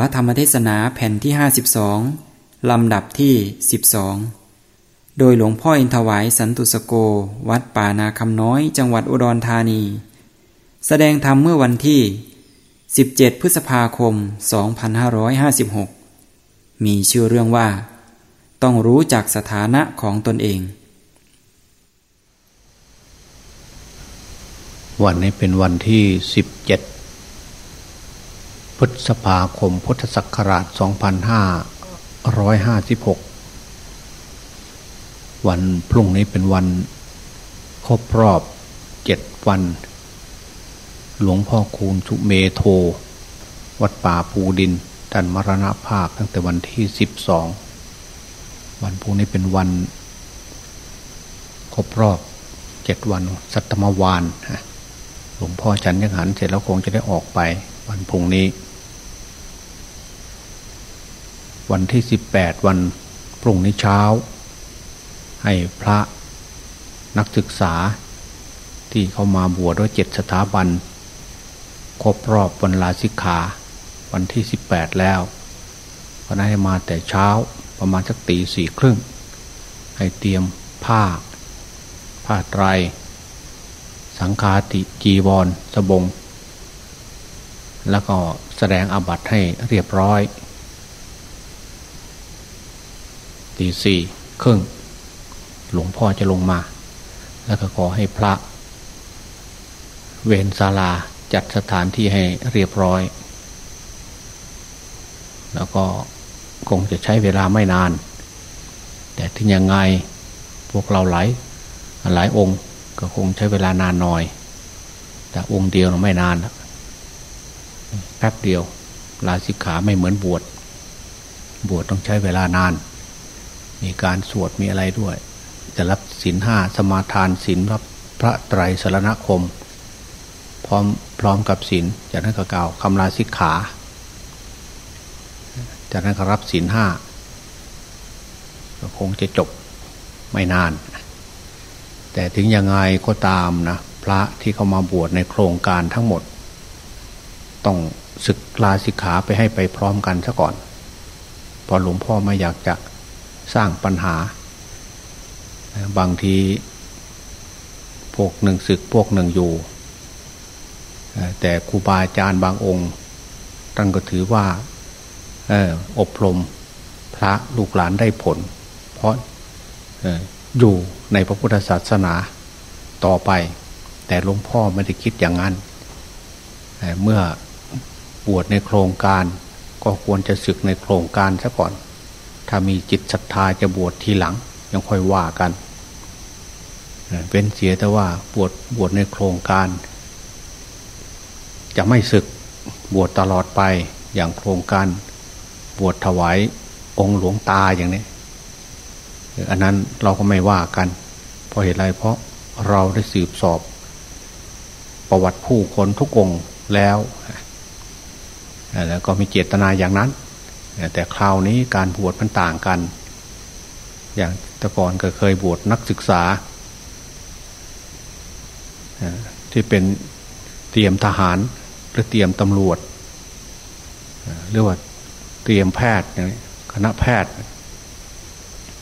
ระธรรมเทศนาแผ่นที่ 52 ลำดับที่ 12 โดยหลวงพ่ออินทวายสันตุสโก วัดป่านาคำน้อยจังหวัดอุดรธานี แสดงธรรมเมื่อวันที่ 17 พฤษภาคม 2556 มีชื่อเรื่องว่า ต้องรู้จักสถานะของตนเอง วันนี้เป็นวันที่ 17 พฤษภาคมพุทธศักราช 2556 วันพรุ่งนี้เป็นวันครบรอบเจ็ดวัน หลวงพ่อคูณสุเมโท วัดป่าภูดินดันมรณภาพตั้งแต่วันที่ 12 วันพรุ่งนี้เป็นวันครบรอบเจ็ดวัน สัตมวานหลวงพ่อฉันยังหันเสร็จแล้วคงจะได้ออกไปวันพรุ่งนี้ วันที่สิบแปดวันพรุ่งนี้เช้า ให้พระนักศึกษาที่เข้ามาบวชด้วยเจ็ดสถาบัน ครบรอบวันลาสิกขา วันที่สิบแปดแล้วก็ให้มาแต่เช้าประมาณสักตีสี่ครึ่ง ให้เตรียมผ้า ผ้าไตร สังฆาติจีวรสบง แล้วก็แสดงอาบัตให้เรียบร้อย ตีสี่ครึ่งหลวงพ่อจะลงมา แล้วก็ขอให้พระ เวนศาลาจัดสถานที่ให้เรียบร้อย แล้วก็คงจะใช้เวลาไม่นาน แต่ถึงยังไงพวกเราหลายหลายองค์ก็คงใช้เวลานานหน่อย แต่องค์เดียวไม่นานแป๊บเดียวลาสิกขาไม่เหมือนบวช บวชต้องใช้เวลานาน มีการสวดมีอะไรด้วย จะรับศีลห้าสมาทานศีลรับพระไตรสรณคม พร้อมพร้อมกับศีลจากนั้นก็กล่าวคำลาสิกขา จากนั้นก็รับศีลห้าก็คงจะจบไม่นาน แต่ถึงยังไงก็ตามนะพระที่เข้ามาบวชในโครงการทั้งหมด ต้องศึกลาสิกขาไปให้ไปพร้อมกันซะก่อน พอหลวงพ่อไม่อยากจะ สร้างปัญหา บางทีพวกหนึ่งศึกพวกหนึ่งอยู่ แต่ครูบาอาจารย์บางองค์ท่านก็ถือว่าอบรมพระลูกหลานได้ผล เพราะอยู่ในพระพุทธศาสนาต่อไป แต่หลวงพ่อไม่ได้คิดอย่างนั้นเมื่อบวชในโครงการก็ควรจะศึกในโครงการซะก่อน ถ้ามีจิตศรัทธาจะบวชทีหลัง ยังค่อยว่ากันเป็นเสียแต่ว่าบวชบวชในโครงการ จะไม่ศึกบวชตลอดไปอย่างโครงการ บวชถวายองค์หลวงตาอย่างนี้อันนั้นเราก็ไม่ว่ากัน เพราะเหตุไรเพราะเราได้สืบสอบ ประวัติผู้คนทุกองแล้วแล้วก็มีเจตนาอย่างนั้น แต่คราวนี้การบวชมันต่างกัน อย่างแต่ก่อนก็เคยบวชนักศึกษา ที่เป็นเตรียมทหารหรือเตรียมตำรวจหรือว่าเตรียมแพทย์คณะแพทย์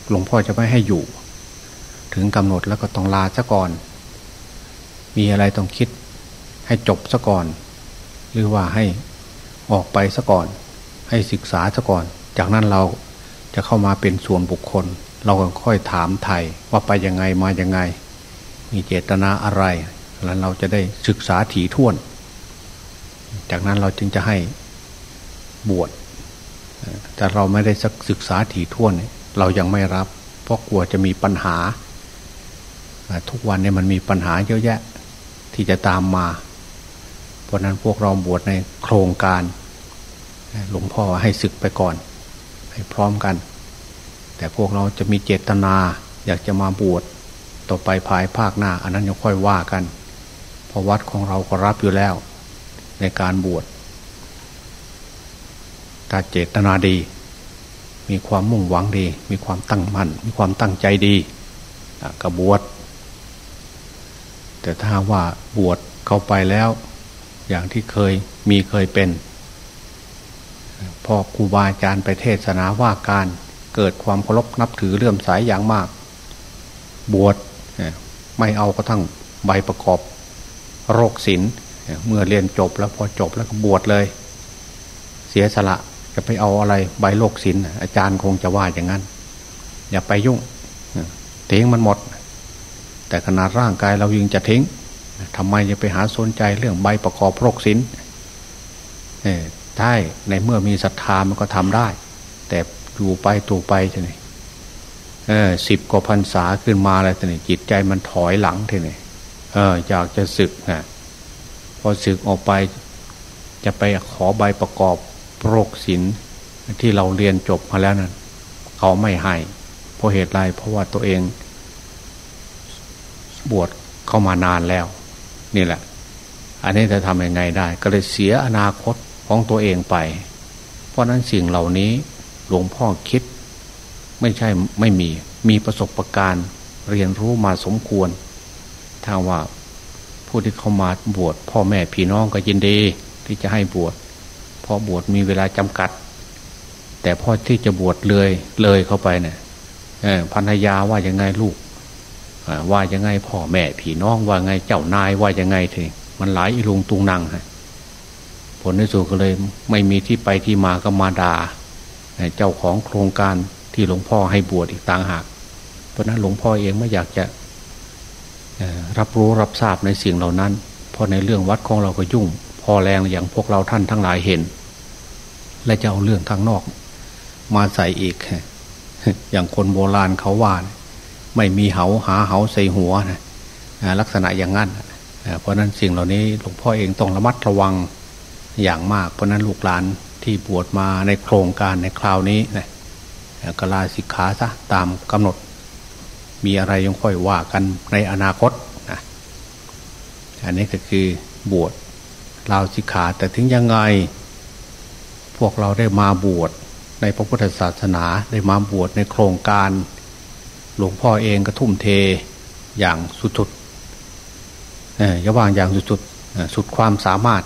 หลวงพ่อจะไม่ให้อยู่ ถึงกำหนดแล้วก็ต้องลาซะก่อน มีอะไรต้องคิดให้จบซะก่อน หรือว่าให้ออกไปซะก่อน ให้ศึกษาซะก่อน จากนั้นเราจะเข้ามาเป็นส่วนบุคคล เราก็ค่อยถามไทยว่าไปยังไงมายังไง มีเจตนาอะไร แล้วเราจะได้ศึกษาถี่ถ้วน จากนั้นเราจึงจะให้บวชแต่เราไม่ได้ศึกษาถี่ถ้วน เรายังไม่รับ เพราะกลัวจะมีปัญหา ทุกวันนี้มันมีปัญหาเยอะแยะที่จะตามมา เพราะนั้นพวกเราบวชในโครงการ หลวงพ่อให้ศึกไปก่อน ให้พร้อมกัน แต่พวกเราจะมีเจตนา อยากจะมาบวชต่อไปภายภาคหน้า อันนั้นยังค่อยว่ากันเพราะวัดของเราก็รับอยู่แล้ว ในการบวชถ้าเจตนาดี มีความมุ่งหวังดี มีความตั้งมั่น มีความตั้งใจดีกระบวชแต่ถ้าว่าบวชเข้าไปแล้ว อย่างที่เคยมีเคยเป็น พอครูบาอาจารย์ไปเทศนาว่าการเกิดความเคารพนับถือเลื่อมใสยอย่างมาก บวชไม่เอาก็ทั้งใบประกอบโรคศิลเมื่อเรียนจบแล้วพอจบแล้วก็บวชเลย เสียสละจะไปเอาอะไรใบโรคศิลอาจารย์คงจะว่าอย่างนั้น อย่าไปยุ่งทิ้งมันหมด แต่ขนาดร่างกายเรายังจะทิ้งทำไมจะไปหาสนใจเรื่องใบประกอบโรคศิล ได้ในเมื่อมีศรัทธามันก็ทำได้ แต่อยู่ไปตูไปทีนี้เออสิบกว่าพรรษาขึ้นมาแล้วทีนี้จิตใจมันถอยหลังทีนี้เอออยากจะศึกนะพอศึกออกไป จะไปขอใบประกอบโรคศิลที่เราเรียนจบมาแล้วนั้นเขาไม่ให้เพราะเหตุไรเพราะว่าตัวเอง บวชเข้ามานานแล้ว นี่แหละ อันนี้จะทำยังไงได้ ก็เลยเสียอนาคต ของตัวเองไป เพราะนั้นสิ่งเหล่านี้หลวงพ่อคิด ไม่ใช่ไม่มีมีประสบะการณ์เรียนรู้มาสมควร ถ้าว่าผู้ที่เข้ามาบวชพ่อแม่พี่น้องก็ยินดีที่จะให้บวชเพราะบวชมีเวลาจำกัด แต่พ่อที่จะบวชเลยเลยเข้าไปเนี่ยภรรยาว่ายังไงลูกว่ายังไงพ่อแม่พี่น้องว่าไงเจ้านายว่ายังไงทีมันหลายอีลุงตุงนังฮะ ผลในสุดก็เลยไม่มีที่ไปที่มาก็มาดา่าเจ้าของโครงการที่หลวงพ่อให้บวชอีกต่างหาก เพราะนั้นหลวงพ่อเองไม่อยากจะรับรู้รับทราบในสิ่งเหล่านั้น เพราะในเรื่องวัดของเราก็ยุ่ง พอแรงอย่างพวกเราท่านทั้งหลายเห็น และจะเอาเรื่องทางนอก มาใส่อีก อย่างคนโบราณเขาว่าไม่มีเหาหาเหาใส่หัวนะลักษณะอย่างนั้นเพราะนั้นสิ่งเหล่านี้หลวงพ่อเองต้องระมัดระวัง อย่างมาก เพราะนั้นลูกหลานที่บวชมาในโครงการในคราวนี้นะก็ลาสิกขาซะตามกำหนด มีอะไรยังค่อยว่ากันในอนาคตนะอันนี้ก็คือบวชลาสิกขาแต่ถึงยังไง พวกเราได้มาบวชในพระพุทธศาสนาได้มาบวชในโครงการ หลวงพ่อเองก็ทุ่มเทอย่างสุดๆอย่าว่างอย่างสุดๆสุดความสามารถ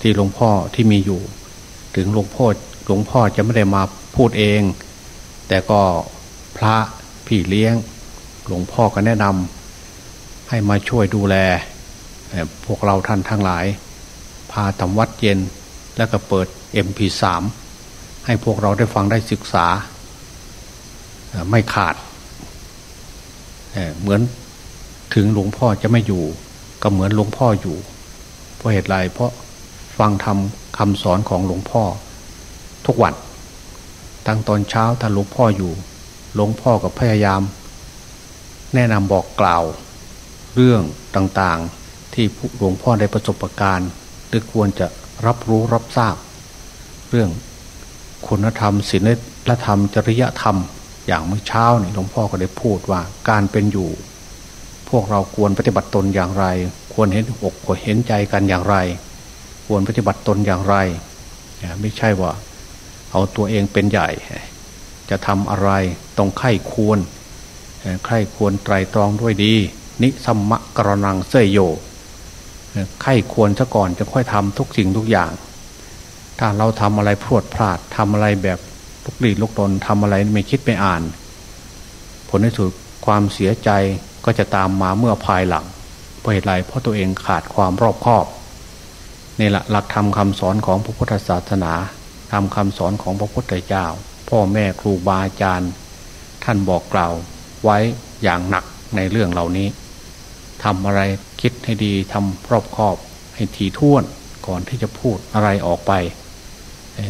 ที่หลวงพ่อที่มีอยู่ ถึงหลวงพ่อหลวงพ่อจะไม่ได้มาพูดเอง แต่ก็พระพี่เลี้ยง หลวงพ่อก็แนะนำให้มาช่วยดูแล พวกเราท่านทั้งหลาย พาทำวัดเย็นแล้วก็เปิด MP3 ให้พวกเราได้ฟังได้ศึกษา ไม่ขาดเหมือนถึงหลวงพ่อจะไม่อยู่ ก็เหมือนหลวงพ่ออยู่ เพราะเหตุไรเพราะ ฟังทำคำสอนของหลวงพ่อ ทุกวันตั้งตอนเช้าถ้าหลวงพ่ออยู่ หลวงพ่อกับพยายาม แนะนำบอกกล่าว เรื่องต่างๆที่หลวงพ่อได้ประสบการณ์หรือควรจะรับรู้รับทราบ เรื่องคุณธรรมศีลธรรมจริยธรรม อย่างเมื่อเช้านี่หลวงพ่อก็ได้พูดว่าการเป็นอยู่ พวกเราควรปฏิบัติตนอย่างไร ควรเห็นอกควรเห็นใจกันอย่างไร ควรปฏิบัติตนอย่างไร ไม่ใช่ว่า เอาตัวเองเป็นใหญ่ จะทำอะไรต้องไข้ควรไข้ควรไตรตรองด้วยดี นิสัมมะกรนังเสยโยไข้ควรซะก่อนจะค่อยทำทุกสิ่งทุกอย่าง ถ้าเราทำอะไรพรวดพลาดทำอะไรแบบลุกลี้ลุกลนทำอะไรไม่คิดไม่อ่าน ผลที่สุดความเสียใจก็จะตามมาเมื่อภายหลังเพราะเหตุไรเพราะตัวเองขาดความรอบคอบ นี่แหละหลักธรรมคาสอนของพระพุทธศาสนาทำคำสอนของพระพุทธเจ้า พ่อแม่ครูบาอาจารย์ ท่านบอกกล่าวไว้อย่างหนักในเรื่องเหล่านี้ทำอะไรคิดให้ดีทำรอบคอบ ให้ทีท่วนก่อนที่จะพูดอะไรออกไป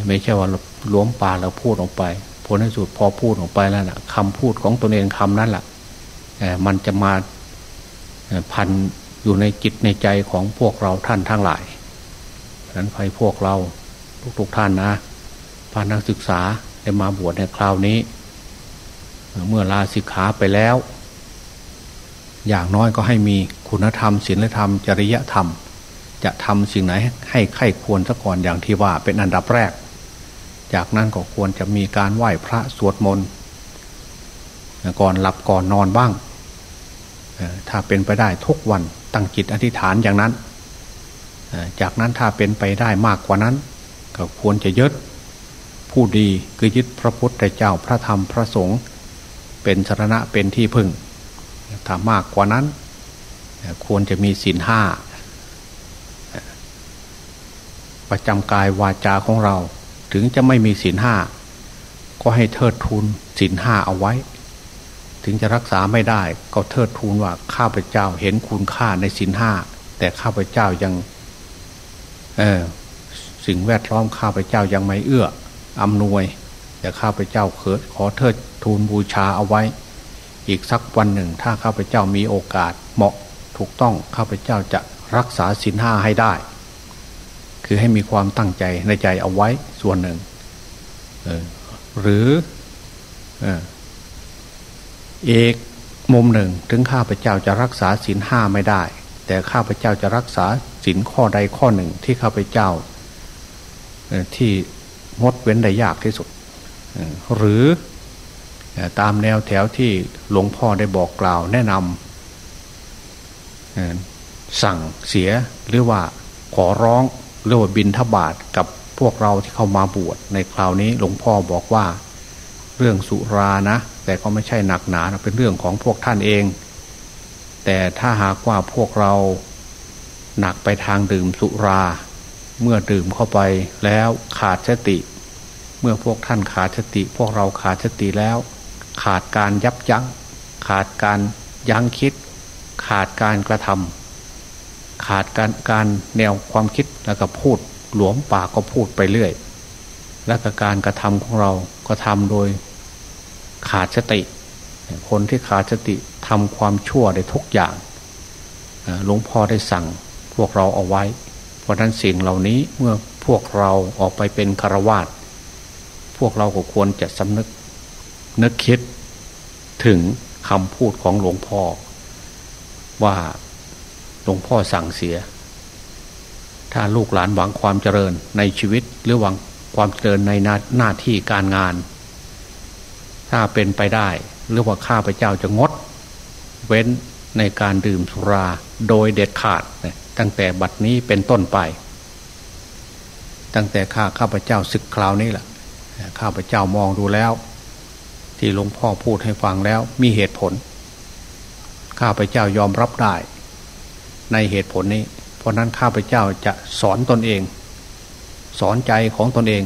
ไม่ใช่ว่าล้วมปาแล้วพูดออกไปผลในสุดพอพูดออกไปแล้วนะคำพูดของตนเองคำนั้นแหละมันจะมาพันอยู่ในจิตในใจของพวกเราท่านทั้งหลาย นั้นไปพวกเราทุกๆท่านนะพานักศึกษาได้มาบวชในคราวนี้ เมื่อลาสิกขาไปแล้ว อย่างน้อยก็ให้มีคุณธรรมศีลธรรม จริยธรรม จะทำสิ่งไหนให้ไข้ควรซะก่อนอย่างที่ว่าเป็นอันดับแรก จากนั้นก็ควรจะมีการไหว้พระสวดมนต์ก่อนหลับก่อนนอนบ้าง ถ้าเป็นไปได้ทุกวันตั้งจิตอธิษฐานอย่างนั้น จากนั้นถ้าเป็นไปได้มากกว่านั้น ก็ควรจะยึดผู้ดีคือยึดพระพุทธเจ้าพระธรรมพระสงฆ์เป็นสรณะเป็นที่พึ่งถ้ามากกว่านั้น ควรจะมีศีลห้าประจำกายวาจาของเรา ถึงจะไม่มีศีลห้าก็ให้เทิดทูนศีลห้าเอาไว้ ถึงจะรักษาไม่ได้ ก็เทิดทูนว่าข้าพเจ้าเห็นคุณค่าในศีลห้าแต่ข้าพเจ้ายัง สิ่งแวดล้อมข้าพเจ้ายังไม่เอื้ออำนวย แต่ข้าพเจ้าเคิดขอเทิดทูนบูชาเอาไว้ อีกสักวันหนึ่งถ้าข้าพเจ้ามีโอกาสเหมาะถูกต้องข้าพเจ้าจะรักษาศีลห้าให้ได้ คือให้มีความตั้งใจในใจเอาไว้ส่วนหนึ่งหรือเอกมุมหนึ่งถึงข้าพเจ้าจะรักษาศีลห้าไม่ได้ แต่ข้าพเจ้าจะรักษา ศีลข้อใดข้อหนึ่งที่ข้าพเจ้าที่งดเว้นได้ยากที่สุด หรือตามแนวแถวที่หลวงพ่อได้บอกกล่าวแนะนำสั่งเสียหรือว่าขอร้องหรือว่าบินทบาทกับพวกเราที่เข้ามาบวชในคราวนี้หลวงพ่อบอกว่าเรื่องสุรานะ แต่ก็ไม่ใช่หนักหนาเป็นเรื่องของพวกท่านเอง แต่ถ้าหากว่าพวกเรา หนักไปทางดื่มสุรา เมื่อดื่มเข้าไปแล้วขาดสติ เมื่อพวกท่านขาดสติ พวกเราขาดสติแล้ว ขาดการยับยัง้ง ขาดการยั้งคิด ขาดการกระทำขาดการการแนวความคิดแล้วก็พูดหลวมปากก็พูดไปเรื่อย และกการกระทำของเราก็ทำโดยขาดสติ คนที่ขาดสติทำความชั่วได้ทุกอย่างหลวงพ่อได้สั่ง วกเราเอาไว้ เพราะนั้นสิ่งเหล่านี้เมื่อพวกเราออกไปเป็นคารวาสพวกเราก็ควรจะสำนึกนึกคิดถึงคำพูดของหลวงพ่อ ว่าหลวงพ่อสั่งเสีย ถ้าลูกหลานหวังความเจริญในชีวิตหรือหวังความเจริญในหน้านาที่การงาน ถ้าเป็นไปได้หรือว่าข้าพเจ้าจะงด เว้นในการดื่มสุราโดยเด็ดขาด ตั้งแต่บัดนี้เป็นต้นไป ตั้งแต่ข้าข้าพเจ้าศึกคราวนี้แหละข้าพเจ้ามองดูแล้ว ที่หลวงพ่อพูดให้ฟังแล้วมีเหตุผล ข้าพเจ้ายอมรับได้ ในเหตุผลนี้ เพราะนั้นข้าพเจ้าจะสอนตนเอง สอนใจของตนเอง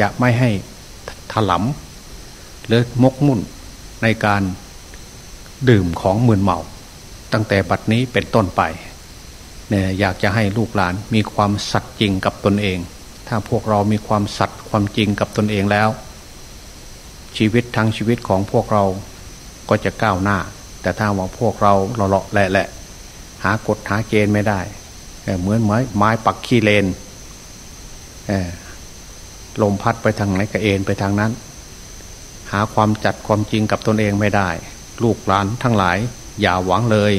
จะไม่ให้ถลำหรือมกมุ่นในการดื่มของมืนเมา ตั้งแต่บัดนี้เป็นต้นไป อยากจะให้ลูกหลานมีความสัตย์จริงกับตนเอง ถ้าพวกเรามีความสัตย์ความจริงกับตนเองแล้ว ชีวิตทั้งชีวิตของพวกเราก็จะก้าวหน้า แต่ถ้าว่าพวกเราเลาะแหละแหละหากฎหาเกณฑ์ไม่ได้เหมือนไม้ไม้ปักขี้เลนลมพัดไปทางไหนก็เอ็นไปทางนั้น หาความจัดความจริงกับตนเองไม่ได้ ลูกหลานทั้งหลายอย่าหวังเลย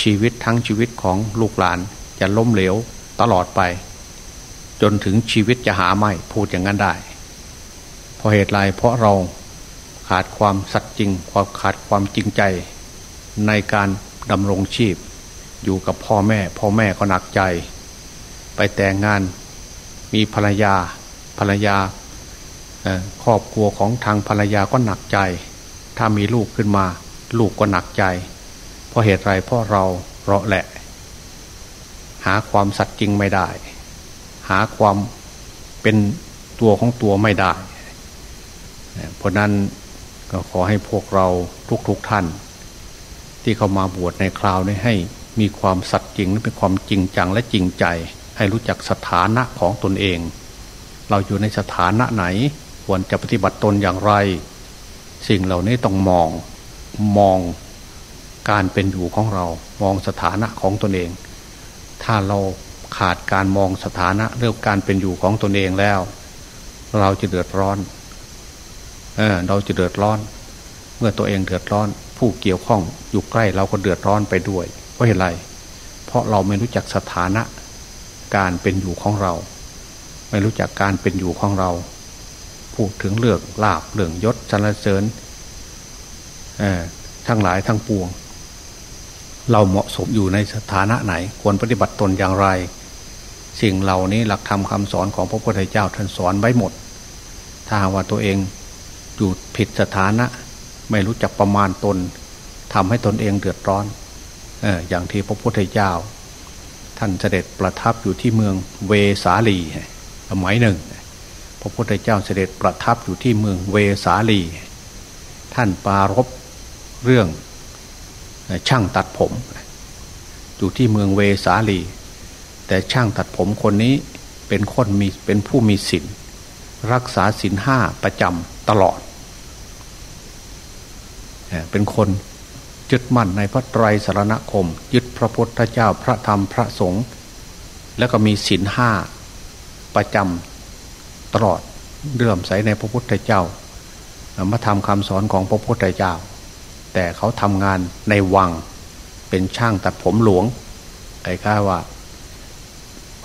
ชีวิตทั้งชีวิตของลูกหลานจะล้มเหลวตลอดไป จนถึงชีวิตจะหาไม่พูดอย่างนั้นได้ เพราะเหตุไรเพราะเราขาดความสัตย์จริงความขาดความจริงใจ ในการดำรงชีพ อยู่กับพ่อแม่ พ่อแม่ก็หนักใจ ไปแต่งงานมีภรรยาภรรยาครอบครัวของทางภรรยาก็หนักใจ ถ้ามีลูกขึ้นมา ลูกก็หนักใจ ราะเหตุไรเพราะเราเราแหละ หาความสัตย์จริงไม่ได้ หาความเป็นตัวของตัวไม่ได้ เพราะนั้นก็ขอให้พวกเราทุกๆทท่าน ที่เข้ามาบวชในคราวนี้ให้มีความสัตย์จริงและเป็นความจริงจังและจริงใจ ให้รู้จักสถานะของตนเอง เราอยู่ในสถานะไหนควรจะปฏิบัติตนอย่างไร สิ่งเหล่านี้ต้องมองมอง การเป็นอยู่ของเรามองสถานะของตนเอง ถ้าเราขาดการมองสถานะเรื่องการเป็นอยู่ของตนเองแล้ว เราจะเดือดร้อนเออเราจะเดือดร้อน เมื่อตัวเองเดือดร้อน ผู้เกี่ยวข้องอยู่ใกล้เราก็เดือดร้อนไปด้วยเพราะเหตุไรเพราะเราไม่รู้จักสถานะการเป็นอยู่ของเรา ไม่รู้จักการเป็นอยู่ของเรา พูดถึงเรื่องลาบเรื่องยศสรรเสริญทั้งหลายทั้งปวง เราเหมาะสมอยู่ในสถานะไหน ควรปฏิบัติตนอย่างไร สิ่งเหล่านี้หลักธรรมคาสอนของพระพุทธเจ้าท่านสอนไว้หมด ถ้าว่าตัวเองอยู่ผิดสถานะ ไม่รู้จักประมาณตนทำให้ตนเองเดือดร้อนเอออย่างที่พระพุทธเจ้า ท่านเสด็จประทับอยู่ที่เมืองเวสาลีสมัยหนึ่ง พระพุทธเจ้าเสด็จประทับอยู่ที่เมืองเวสาลี ท่านปารบเรื่อง ช่างตัดผม อยู่ที่เมืองเวสาลี แต่ช่างตัดผมคนนี้เป็นคนมีเป็นผู้มีศีลรักษาศีลห้าประจำตลอด เป็นคนยึดมั่นในพระไตรสรณคม ยึดพระพุทธเจ้าพระธรรมพระสงฆ์แล้วก็มีศีลห้าประจำตลอดเรื่อมใสในพระพุทธเจ้ามาทำคำสอนของพระพุทธเจ้า แต่เขาทำงานในวัง เป็นช่างตัดผมหลวงไอ้ข้าว่า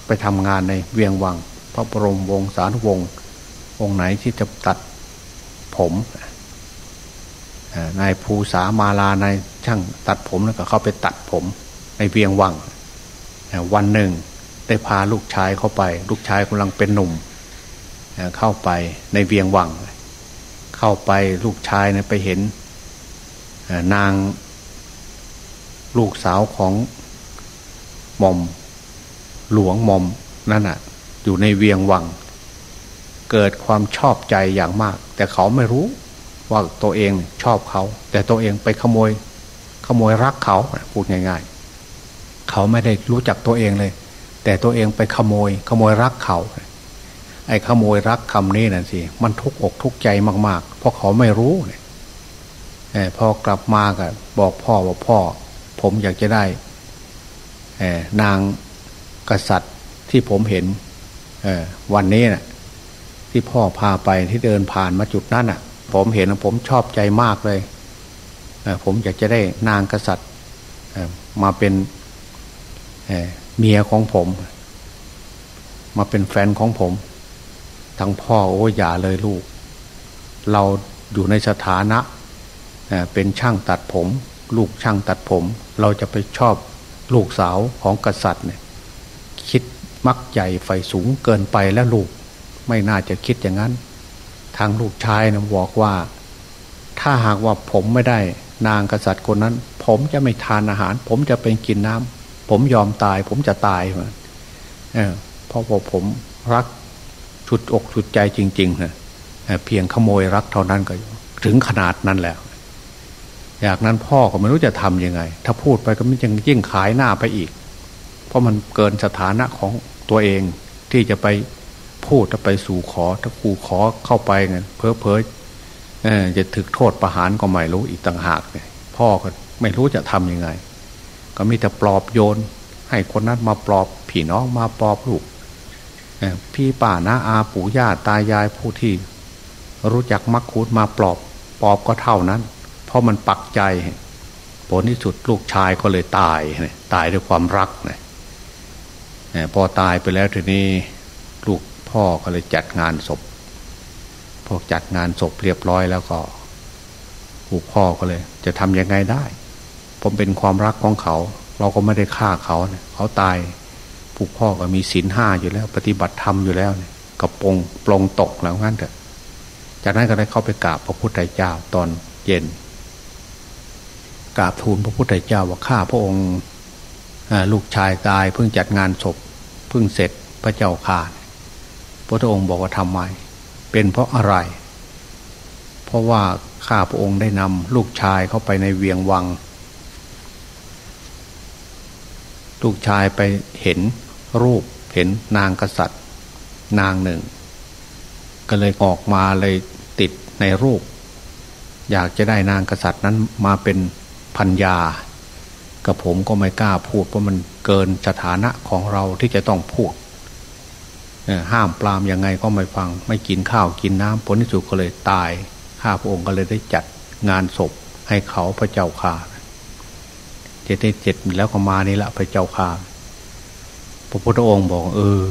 ไปทำงานในเวียงวัง พระบรมวงศานุวงศ์องค์ไหนที่จะตัดผมนายภูษามาลานายช่างตัดผมแล้วก็เข้าไปตัดผมในเวียงวัง วันหนึ่งได้พาลูกชายเข้าไป ลูกชายกำลังเป็นหนุ่ม เข้าไปในเวียงวัง เข้าไปลูกชายเนี่ยไปเห็น นางลูกสาวของหม่อม หลวงหม่อมนั่นอะ อยู่ในเวียงวัง เกิดความชอบใจอย่างมาก แต่เขาไม่รู้ว่าตัวเองชอบเขา แต่ตัวเองไปขโมย ขโมยรักเขาพูดง่าย ๆ เขาไม่ได้รู้จักตัวเองเลย แต่ตัวเองไปขโมย ขโมยรักเขา ไอ้ขโมยรักคำนี้นั่นสิมันทุกอกทุกใจมาก ๆ เพราะเขาไม่รู้เนี่ย พอกลับมาก็บอกพ่อว่าพ่อ ผมอยากจะได้นางกษัตริย์ที่ผมเห็นวันนี้นะ่ะที่พ่อพาไปที่เดินผ่านมาจุดนั้นอะ ผมเห็นผมชอบใจมากเลยผมอยากจะได้นางกษัตริย์มาเป็นเมียของผม มาเป็นแฟนของผมทั้งพ่อโอ้อย่าเลยลูก เราอยู่ในสถานะ เป็นช่างตัดผม ลูกช่างตัดผม เราจะไปชอบลูกสาวของกษัตริย์เนี่ยคิดมักใหญ่ไฟสูงเกินไปแล้วลูกไม่น่าจะคิดอย่างนั้น ทางลูกชายนะบอกว่า ถ้าหากว่าผมไม่ได้ นางกษัตริย์คนนั้น ผมจะไม่ทานอาหาร ผมจะเป็นกินน้ำผมยอมตาย ผมจะตายเออเพราะว่าผมรักชุดอกชุดใจจริงๆนะเพียงขโมยรักเท่านั้นก็ถึงขนาดนั้นแล้ว อยากนั้นพ่อก็ไม่รู้จะทำยังไง ถ้าพูดไปก็มันยังยิ่งขายหน้าไปอีก เพราะมันเกินสถานะของตัวเองที่จะไปพูดถ้าไปสู่ขอ ถ้ากูขอเข้าไปเนี่ยเพ้อเพ้อจะถึกโทษประหารก็ไม่รู้อีกต่างหากเนี่ยพ่อก็ไม่รู้จะทำยังไง ก็มีแต่ปลอบโยน ให้คนนั้นมาปลอบพี่น้องมาปลอบลูกพี่ป่านะอาปู่ย่าตายายผู้ที่ รู้จักมักคูดมาปลอบปลอบก็เท่านั้น ราะมันปักใจ ผลที่สุดลูกชายก็เลยตายตายด้วยความรักเนี่ยพอตายไปแล้วทีนี้ลูกพ่อก็เลยจัดงานศพ พอจัดงานศพเรียบร้อยแล้วก็ผูกพ่อก็เลย จะทำยังไงได้ ผมเป็นความรักของเขา เราก็ไม่ได้ฆ่าเขาเเขาตายผูกพ่อก็มีศีลห้าอยู่แล้ว ปฏิบัติธรรมอยู่แล้วเนี่ยกระปงปลงตกแล้วงั้นเถอะจากนั้นก็ได้เข้าไปกราบพระพุทธเจ้าตอนเย็น กราบทูลพระพุทธเจ้าว่าข้าพระองค์ลูกชายตายเพิ่งจัดงานศพเพิ่งเสร็จพระเจ้าข่าพระองค์บอกว่าทำไม เป็นเพราะอะไร เพราะว่าข้าพระองค์ได้นำลูกชายเข้าไปในเวียงวัง ลูกชายไปเห็นรูปเห็นนางกษัตริย์ นางหนึ่ง ก็เลยออกมาเลยติดในรูป อยากจะได้นางกษัตริย์นั้นมาเป็น พัญญากับผมก็ไม่กล้าพูดเพราะมันเกินสถานะของเราที่จะต้องพูดห้ามปรามยังไงก็ไม่ฟัง ไม่กินข้าวกินน้ำผลที่สุดก็เลยตายข้าพระองค์ก็เลยได้จัดงานศพให้เขาพระเจ้าข่าเจ็ดเจ็ดแล้วก็มานี่ละพระเจ้าข่าพระพุทธองค์บอกเออ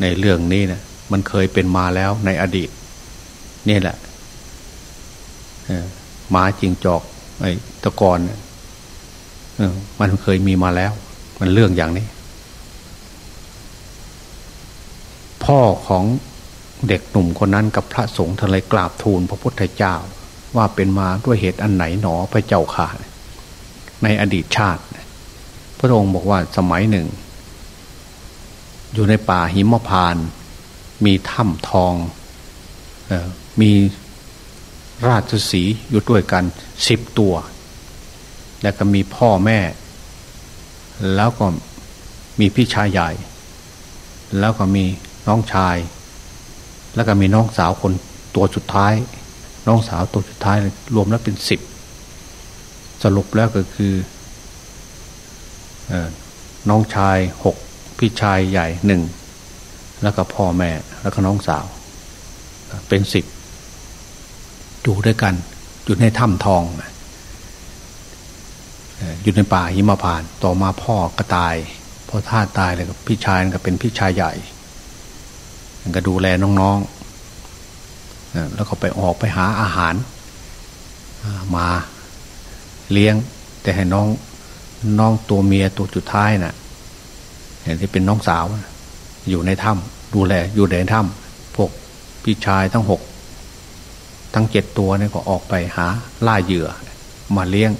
ในเรื่องนี้นะมันเคยเป็นมาแล้วในอดีต นี่แหละหมาจิงจอก ไอ้ตะกอนมันเคยมีมาแล้ว มันเรื่องอย่างนี้ พ่อของเด็กหนุ่มคนนั้นกับพระสงฆ์ทะเลกราบทูลพระพุทธเจ้า ว่าเป็นมาด้วยเหตุอันไหนหนอพระเจ้าข่าในอดีตชาติ พระองค์บอกว่าสมัยหนึ่ง อยู่ในป่าหิมพาน มีถ้ำทองมี ราชสีอยู่ด้วยกันสิบตัว แล้วก็มีพ่อแม่ แล้วก็มีพี่ชายใหญ่ แล้วก็มีน้องชาย แล้วก็มีน้องสาวคนตัวสุดท้าย น้องสาวตัวสุดท้ายรวมแล้วเป็นสิบสรุปแล้วก็คือน้องชายหกพี่ชายใหญ่หนึ่งแล้วก็พ่อแม่แล้วก็น้องสาว เป็นสิบ อยู่ด้วยกัน อยู่ในถ้ำทองอยู่ในป่าหิมพาน ต่อมาพ่อก็ตายพอท่าตายเลยกับพี่ชายก็เป็นพี่ชายใหญ่ก็ดูแลน้องๆแล้วก็ไปออกไปหาอาหาร มาเลี้ยง แต่ให้น้องน้องตัวเมียตัวสุดท้ายนะ่ะเห็นที่เป็นน้องสาว อยู่ในถ้ำดูแลอยู่ในถ้ำพวกพี่ชายทั้งหก ทั้งเจ็ดตัวเนี่ยก็ออกไปหาล่าเหยื่อมาเลี้ยง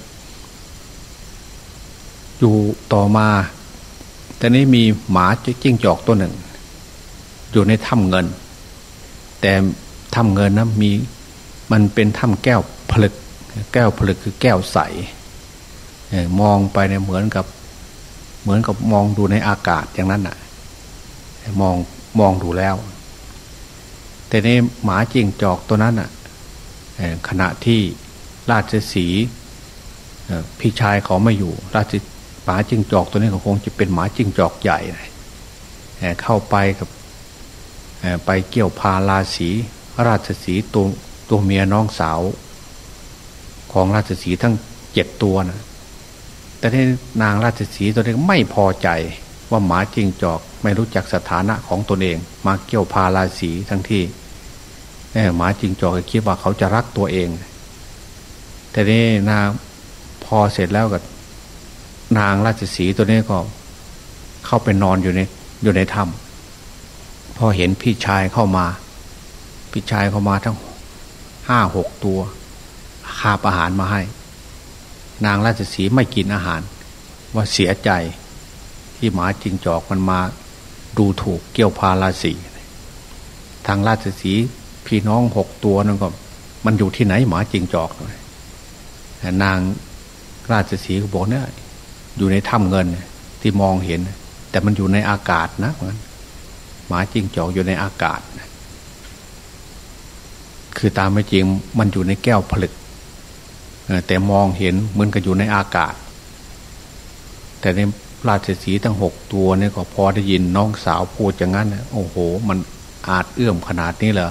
อยู่ต่อมาแต่นี้มีหมาจิ้งจอกตัวหนึ่ง อยู่ในถ้ำเงิน แต่ถ้ำเงินนะมีมันเป็นถ้ำแก้วผลึก แก้วผลึกคือแก้วใสมองไปเนี่ยเหมือนกับ เหมือนกับมองดูในอากาศอย่างนั้นน่ะ มองมองดูแล้ว แต่นี้หมาจิ้งจอกตัวนั้นน่ะ ขณะที่ราชสีพี่ชายเขาไม่อยู่ ราชหมาจิ้งจอกตัวนี้ก็คงจะเป็นหมาจิ้งจอกใหญ่เข้าไปกับไปเกี่ยวพาราศีราชสีตัวตัวเมียน้องสาว ของราชสีทั้งเจ็ดตัวนะแต่ที่นางราชสีตัวนี้ไม่พอใจว่าหมาจิ้งจอกไม่รู้จักสถานะของตนเอง มาเกี่ยวพาราศีทั้งที่ หมาจิงจอกคิดว่าเขาจะรักตัวเองแต่นี่นางพอเสร็จแล้วกับนางราชสีตัวนี้ก็ เข้าไปนอนอยู่ในอยู่ในถ้ำพอเห็นพี่ชายเข้ามา พี่ชายเข้ามาทั้งห้าหกตัวคาบอาหารมาให้ นางราชสีไม่กินอาหาร ว่าเสียใจที่หมาจิงจอกมันมาดูถูกเกี่ยวพาราศีทางราชสี พี่น้องหกตัวนั่นก็มันอยู่ที่ไหนหมาจิงจอกนางราชสีก็บอกเนี่ยอยู่ในถ้ำเงินที่มองเห็น แต่มันอยู่ในอากาศนะมันหมาจิงจอกอยู่ในอากาศ คือตามไม่จริงมันอยู่ในแก้วผลึกแต่มองเห็นเหมือนกับอยู่ในอากาศ แต่ในราชสีทั้งหกตัวนี่ก็พอได้ยินน้องสาวพูดอย่างนั้นโอ้โห มันอาจเอื้อมขนาดนี้เหรอ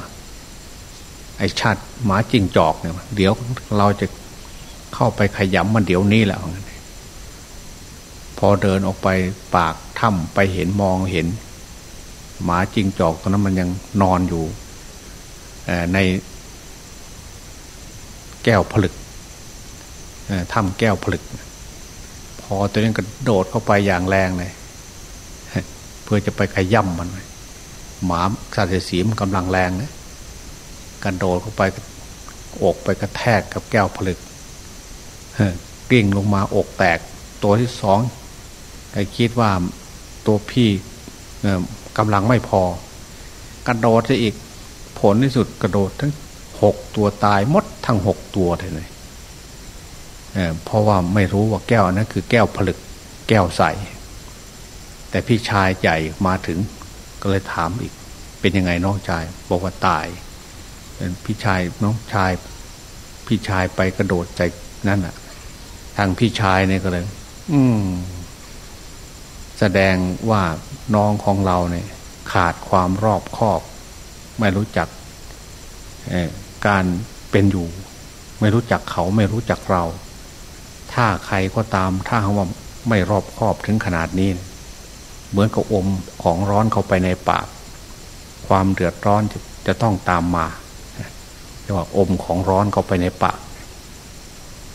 ไอชาติหมาจิงจอกเนี่ยเดี๋ยวเราจะเข้าไปขยำมันเดี๋ยวนี้แหละพอเดินออกไปปากถ้ำไปเห็นมองเห็น หมาจิงจอกตอนนั้นมันยังนอนอยู่ในแก้วผลึกถ้ำแก้วผลึก พอตัวนี้ก็โดดเข้าไปอย่างแรงเลยเพื่อจะไปขย่ำมันหมาสัตว์สีมกำลังแรงนะ ระโดดเข้าไปอกไปกระแทกกับแก้วผลึกกลิ้งลงมาอกแตก ตัวที่สองไอ้คิดว่าตัวพี่กำลังไม่พอ กระโดดจะอีกผลที่สุดกระโดดทั้งหกตัวตายมดทั้งหกตัวเลยเพราะว่าไม่รู้ว่าแก้วนั้นคือแก้วผลึกแก้วใส แต่พี่ชายใหญ่มาถึงก็เลยถามอีก เป็นยังไงน้องชาย บอกว่าตาย พี่ชายน้องชาย พี่ชายไปกระโดดใจนั่นอะทางพี่ชายเนี่ยก็เลย อืม แสดงว่าน้องของเราเนี่ย ขาดความรอบคอบ ไม่รู้จักการเป็นอยู่ ไม่รู้จักเขาไม่รู้จักเรา ถ้าใครก็ตามถ้าเขาว่าไม่รอบคอบถึงขนาดนี้ เหมือนกับอมของร้อนเข้าไปในปาก ความเดือดร้อนจะจะต้องตามมา รียกว่าอมของร้อนเข้าไปในปาก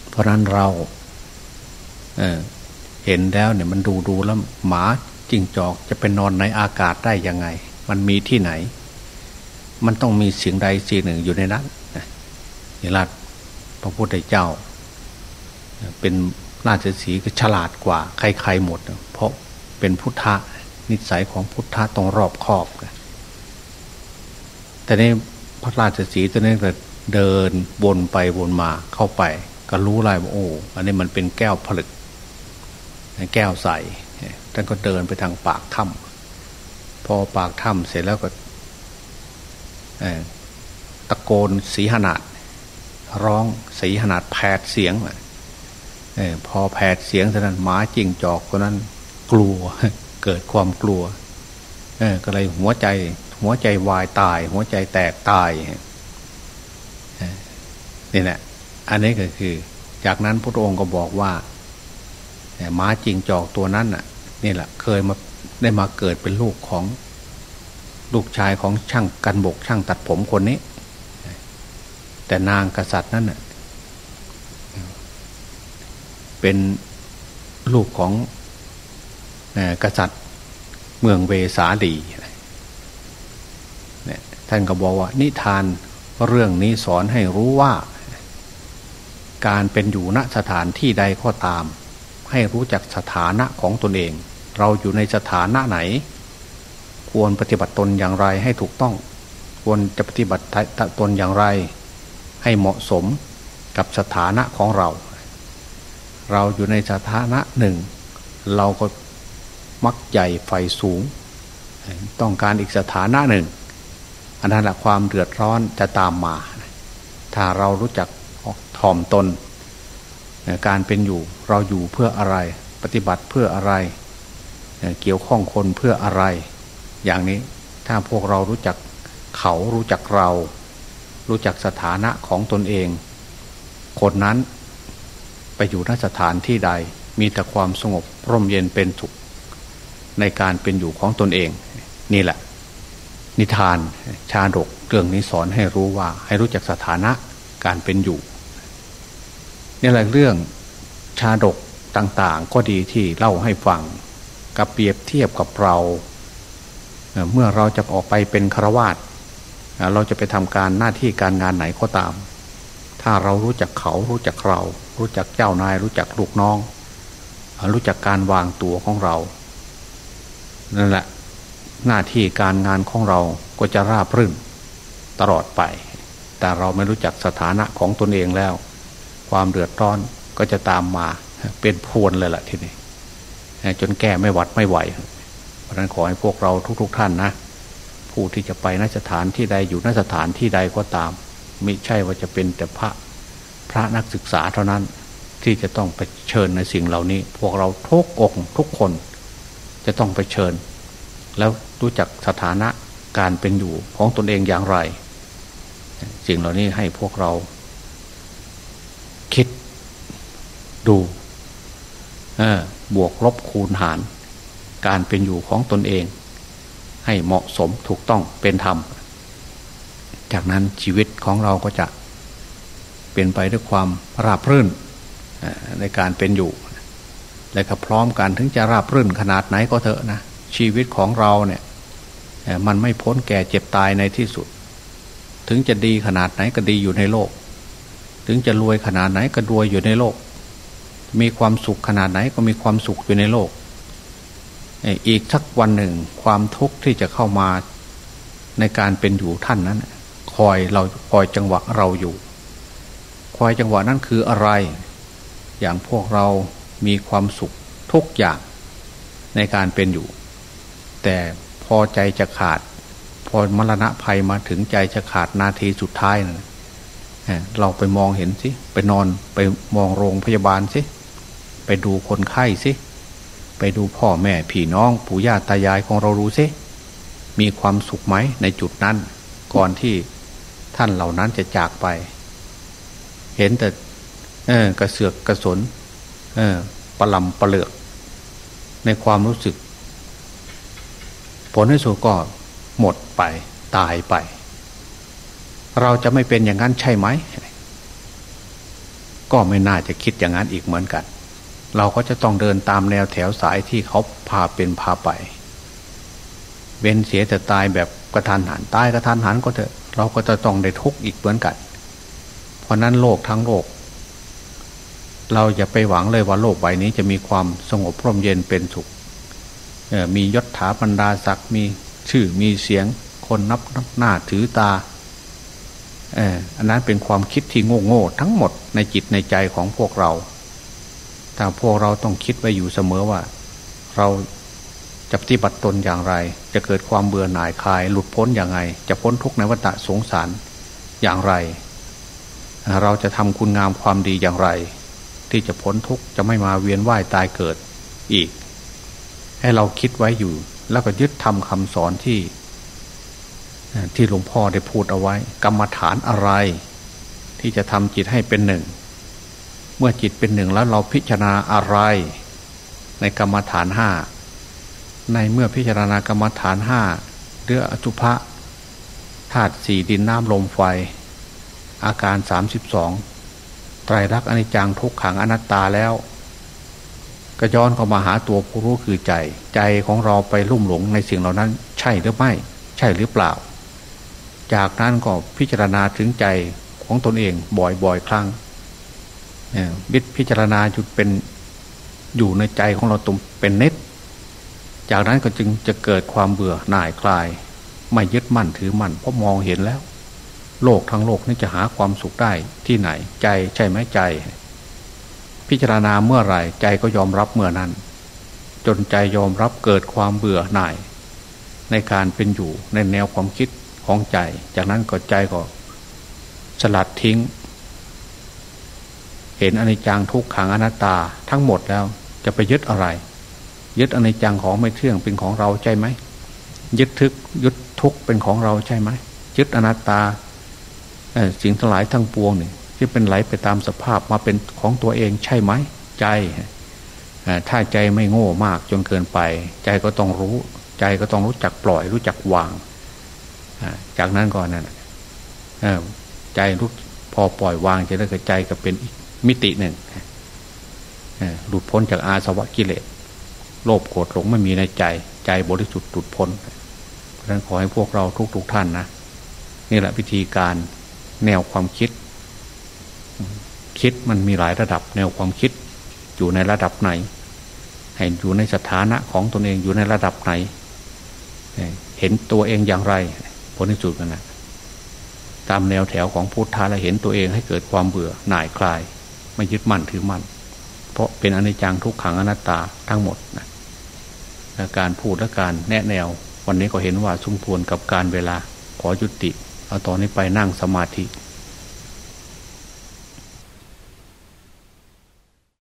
เพราะนั้นเราเเห็นแล้วเนี่ยมันดูดูแล้วหมาจิ้งจอกจะเป็นอนในอากาศได้ยังไง มันมีที่ไหน มันต้องมีสิ่งใดสิ่งหนึ่งอยู่ในนั้นนี่ละพระพุทธเจ้า เป็นราชสีก็ฉลาดกว่า ใครๆหมด เพราะเป็นพุทธะนิสัยของพุทธะต้องรอบคอบแต่นี้ พระราชสีตัวนี้ก็เดินวนไปวนมาเข้าไป ก็รู้เลยว่าโอ้อันนี้มันเป็นแก้วผลึก แก้วใสท่านก็เดินไปทางปากถ้ำพอปากถ้ำเสร็จแล้วก็ตะโกนสีหนาดร้องสีหนาดแผดเสียงอพอแผดเสียงเท่านั้นหมาจิงจอกคนนั้นกลัวเกิดความกลัวก็เลยหัวใจ หัวใจวายตาย หัวใจแตกตายนี่แหละอันนี้ก็คือ จากนั้นพระองค์ก็บอกว่าม้าจริงจอกตัวนั้นน่ะนี่แหละเคยมาได้มาเกิดเป็นลูกของลูกชายของช่างกันบกช่างตัดผมคนนี้ แต่นางกษัตริย์นั้นน่ะเป็นลูกของกษัตริย์เมืองเวสาลี ท่านก็บอกว่า นิทานเรื่องนี้สอนให้รู้ว่า การเป็นอยู่ณสถานที่ใดก็ตาม ให้รู้จักสถานะของตนเอง เราอยู่ในสถานะไหน ควรปฏิบัติตนอย่างไรให้ถูกต้อง ควรจะปฏิบัติตนอย่างไร ให้เหมาะสมกับสถานะของเรา เราอยู่ในสถานะหนึ่ง เราก็มักใหญ่ไฟสูง ต้องการอีกสถานะหนึ่ง อันนั้นแหละความเดือดร้อนจะตามมา ถ้าเรารู้จักถ่อมตน การเป็นอยู่เราอยู่เพื่ออะไร ปฏิบัติเพื่ออะไร เกี่ยวข้องคนเพื่ออะไร อย่างนี้ถ้าพวกเรารู้จักเขารู้จักเรา รู้จักสถานะของตนเอง คนนั้นไปอยู่ณสถานที่ใดมีแต่ความสงบร่มเย็นเป็นสุขในการเป็นอยู่ของตนเอง นี่แหละ นิทานชาดกเรื่องนี้สอนให้รู้ว่า ให้รู้จักสถานะการเป็นอยู่นี่แหละเรื่องชาดกต่างๆ ก็ดีที่เล่าให้ฟังกับเปรียบเทียบกับเรา เมื่อเราจะออกไปเป็นฆราวาสเราจะไปทำการหน้าที่การงานไหนก็ตาม ถ้าเรารู้จักเขารู้จักเรา รู้จักเจ้านาย รู้จักลูกน้อง รู้จักการวางตัวของเรานั่นแหละ หน้าที่การงานของเราก็จะราบรื่นตลอดไป แต่เราไม่รู้จักสถานะของตนเองแล้ว ความเดือดร้อนก็จะตามมาเป็นพวนเลยแหละทีนี้จนแก้ไม่หวัดไม่ไหว เพราะนั้นขอให้พวกเราทุก ๆทท่านนะ ผู้ที่จะไปนสถานที่ใดอยู่นสถานที่ใดก็ตาม ไม่ใช่ว่าจะเป็นแต่พระพระนักศึกษาเท่านั้นที่จะต้องไปเชิญในสิ่งเหล่านี้ พวกเราทุกองทุกคน จะต้องไปเชิญ แล้วรู้จักสถานะการเป็นอยู่ของตนเองอย่างไร สิ่งเหล่านี้ให้พวกเรา คิดดูบวกลบคูณหาร การเป็นอยู่ของตนเอง ให้เหมาะสมถูกต้องเป็นธรรม จากนั้นชีวิตของเราก็จะเป็นไปด้วยความราบรื่นในการเป็นอยู่ และก็พร้อมกันถึงจะราบรื่นขนาดไหนก็เถอะนะ ชีวิตของเราเนี่ยมันไม่พ้นแก่เจ็บตายในที่สุด ถึงจะดีขนาดไหนก็ดีอยู่ในโลก ถึงจะรวยขนาดไหนก็รวยอยู่ในโลก มีความสุขขนาดไหนก็มีความสุขอยู่ในโลก อีกสักวันหนึ่งความทุกข์ที่จะเข้ามาในการเป็นอยู่ท่านนั้น คอยเราคอยจังหวะเราอยู่ คอยจังหวะนั้นคืออะไร อย่างพวกเรามีความสุขทุกอย่างในการเป็นอยู่ แต่พอใจจะขาด พอมรณะภัยมาถึงใจจะขาดนาทีสุดท้ายนะเราไปมองเห็นสิไปนอนไปมองโรงพยาบาลสิไปดูคนไข้สิไปดูพ่อแม่พี่น้องปู่ย่าตายายของเรารู้สิมีความสุขไหมในจุดนั้น ก่อนที่ท่านเหล่านั้นจะจากไป เห็นแต่ เออกระเสือกกระสน เออปลำปลเลือก ในความรู้สึก ผลที่สุดก็หมดไปตายไป เราจะไม่เป็นอย่างนั้นใช่ไหม ก็ไม่น่าจะคิดอย่างนั้นอีกเหมือนกัน เราก็จะต้องเดินตามแนวแถวสายที่เขาพาเป็นพาไป เว้นเสียแต่ตายแบบกระทันหันตายกระทันหันก็เถอะเราก็จะต้องได้ทุกข์อีกเหมือนกัน เพราะนั้นโลกทั้งโลก เราอย่าไปหวังเลยว่าโลกใบนี้จะมีความสงบร่มเย็นเป็นสุข มียศถาบรรดาศักดิ์มีชื่อมีเสียงคนนับนับหน้าถือตาอันนั้นเป็นความคิดที่โง่โง่ทั้งหมดในจิตในใจของพวกเราแต่พวกเราต้องคิดไว้อยู่เสมอว่า เราจะปฏิบัติตนอย่างไร จะเกิดความเบื่อหน่ายคลาย หลุดพ้นอย่างไรจะพ้นทุกข์ในวัฏสงสารอย่างไร เราจะทำคุณงามความดีอย่างไร ที่จะพ้นทุกข์จะไม่มาเวียนว่ายตายเกิดอีก ให้เราคิดไว้อยู่ แล้วก็ยึดทำคำสอนที่ ที่หลวงพ่อได้พูดเอาไว้ กรรมฐานอะไร ที่จะทำจิตให้เป็นหนึ่ง เมื่อจิตเป็นหนึ่งแล้วเราพิจารณาอะไร ในกรรมฐานห้าในเมื่อพิจารณากรรมฐานห้าเรื่องอจุภะธาตุสี่ดินน้ำลมไฟ อาการสามสิบสองไตรลักษณ์อนิจจังทุกขังอนัตตาแล้ว ก็ย้อนเข้ามาหาตัวผู้รู้คือใจ ใจของเราไปลุ่มหลงในสิ่งเหล่านั้น ใช่หรือไม่ ใช่หรือเปล่า จากนั้นก็พิจารณาถึงใจของตนเองบ่อยๆครั้งบิดพิจารณาจุดเป็นอยู่ในใจของเราตรงเป็นเน็ตจากนั้นก็จึงจะเกิดความเบื่อหน่ายคลาย ไม่ยึดมั่นถือมั่นเพราะมองเห็นแล้ว โลกทั้งโลกนี่จะหาความสุขได้ที่ไหนใจใช่ไหมใจ พิจารณาเมื่อไหร่ ใจก็ยอมรับเมื่อนั้น จนใจยอมรับเกิดความเบื่อหน่าย ในการเป็นอยู่ในแนวความคิดของใจ จากนั้นก็ใจก็สลัดทิ้ง เห็นอนิจจังทุกขังอนัตตาทั้งหมดแล้วจะไปยึดอะไร ยึดอนิจจังของไม่เที่ยงเป็นของเราใช่ไหมยึดทึกยึดทุกเป็นของเราใช่ไหมยึดอนัตตาสิ่งทั้งหลายทั้งปวงนี่ ที่เป็นไหลไปตามสภาพมาเป็นของตัวเองใช่ไหมใจถ้าใจไม่โง่มากจนเกินไป ใจก็ต้องรู้ ใจก็ต้องรู้จักปล่อย รู้จักวาง จากนั้นก่อนนั่นใจรู้พอปล่อยวางจะได้กระใจก็เป็นมิติหนึ่งหลุดพ้นจากอาสวะกิเลสโลภโกรธหลงไม่มีในใจ ใจบริสุทธิ์หลุดพ้น เพราะฉะนั้นขอให้พวกเราทุกๆทท่านนะนี่แหละวิธีการแนวความคิด คิดมันมีหลายระดับแนวความคิด อยู่ในระดับไหน ให้อยู่ในสถานะของตนเองอยู่ในระดับไหน เห็นตัวเองอย่างไร ผลที่สุดกันนะตามแนวแถวของพุทธะและเห็นตัวเองให้เกิดความเบื่อหน่ายคลาย ไม่ยึดมั่นถือมั่น เพราะเป็นอนิจจังทุกขังอนัตตาทั้งหมดนะการพูดและการแนะแนว วันนี้ก็เห็นว่าสมควรกับการเวลาขอยุติ เอาตอนนี้ไปนั่งสมาธิ